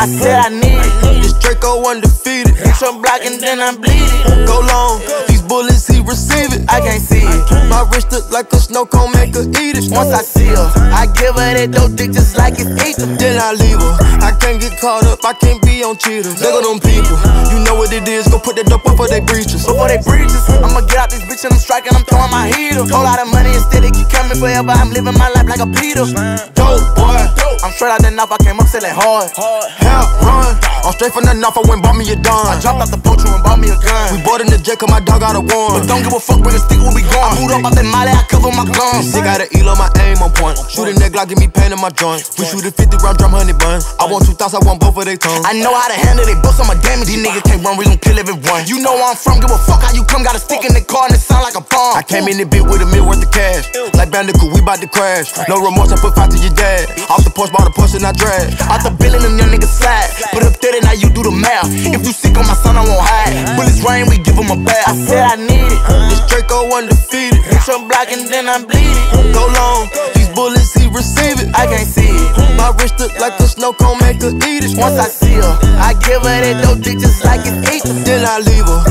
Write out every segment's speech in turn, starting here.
I said I need it. This Draco undefeated. Hit your block and then I bleed it. Go long, these bullets he receive it. I can't see it. My wrist look like a snow cone, make her eat it. Once I see her, I give her that dope dick just like it's ether. Then I leave her. I can't get caught up, I can't be on cheaters. Look at them people, you know what it is. Go put that dope up for they breaches. Before they breaches, I'ma get out this bitch and I'm striking, I'm throwing my heater. Whole lot of money instead, it keep coming forever. I'm living my life like a Peter. Dope boy, I'm straight out the knife, I came up selling hard. Hell run, I'm straight from the knife, I went bought me a dime. I dropped out the poacher and bought me a gun. We bought in the jet, cause my dog got a one. But don't give a fuck, when a stick where we gone. I boot up out that molly, I cover my guns. Sick got an eel on my aim on point. Shoot a neck like give me pain in my joint. We shoot a 50 round drum, honey bun. I want two thoughts, I want both of they tongues. I know how to handle they books, I'm a damage. These niggas can't run, we gon' kill everyone. You know where I'm from, give a fuck how you come. Got a stick in the car and it sound like a bomb. I came in the bit with a meal worth of cash. Like Bandicoot, we bout to crash. No remorse, I put five to your dad. Off the porch, bought a Porsche and I drag. Out the bill and them young niggas slide. Put up 30, now you do the math. If you sick on my son, I won't hide. Bullets rain, we give him a bath. I said I need it. Uh-huh. This Draco undefeated. Hit your block and then I bleed it. Go long, these bullets he receive it. I can't see it. My wrist look like a snow cone, make her eat it. Once I see her, I give her that dope dick just like it's ether. Then I leave her.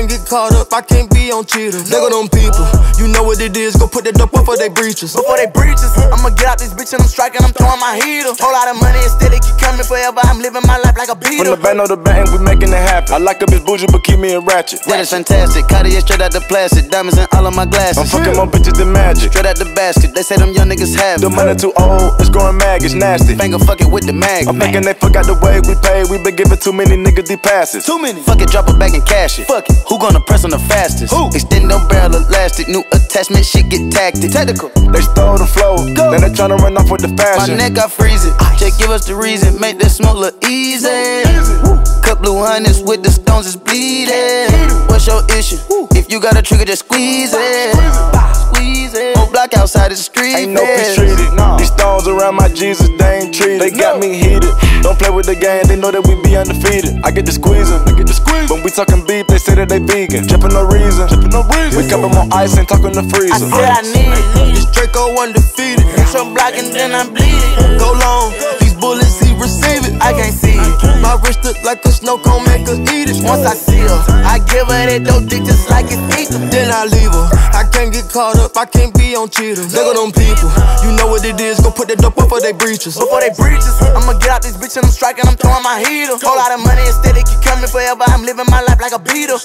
I can't get caught up, I can't be on cheaters. Look at them people, you know what it is. Go put that dope up for they breaches. Before they breaches, I'ma get out this bitch and I'm striking, I'm throwing my heater. Whole lot of money still it keep coming forever. I'm living my life like a From beater. the band of the band, we making it happen. I like a bitch bougie, but keep me in ratchet. That is fantastic. Cartier straight out the plastic. Diamonds in all of my glasses. I'm glasses. fucking more bitches than magic. Straight out the basket. They say them young niggas have it. The money too old, it's growing mag, it's nasty. Finger fuck it with the mag. I'm thinking they forgot the way we pay. We been giving too many niggas these passes. Too many. Fuck it, drop it back and cash it. Fuck it. Who gonna press on the fastest? Who? Extend them barrel elastic. New attachment, shit get tactic. Technical. They stole the flow, Go. now they tryna run off with the My fashion. neck, I freeze it. Just give us the reason. Make that smoke look easy. Cut blue hundreds with the stones is bleeding. What's your issue? If you got a trigger, just squeeze it. Squeeze it. Outside the street. Ain't no peace treated. These stones around my Jesus, they ain't treated. They got me heated. Don't play with the game, they know that we be undefeated. I get the squeezing, I get the squeeze. When we talking beef, they say that they vegan. Drippin' no reason, drippin' no reason. We cup 'em on ice and talking the I freezer. said I need it. This Draco undefeated. Hit your block and then I bleed it. Go long, these bullets it. I can't see it. My wrist look like a snow cone, make her eat it. Once I see her, I give her that dope dick just like it's ether. Then I leave her. I can't get caught up, I can't be on cheaters. Look at them people, you know what it is. Go put that dope up for they breaches. Before they breaches, I'ma get out this bitch and I'm striking, I'm throwing my heater. Whole lot of money instead, it keep coming forever. I'm living my life like a beater.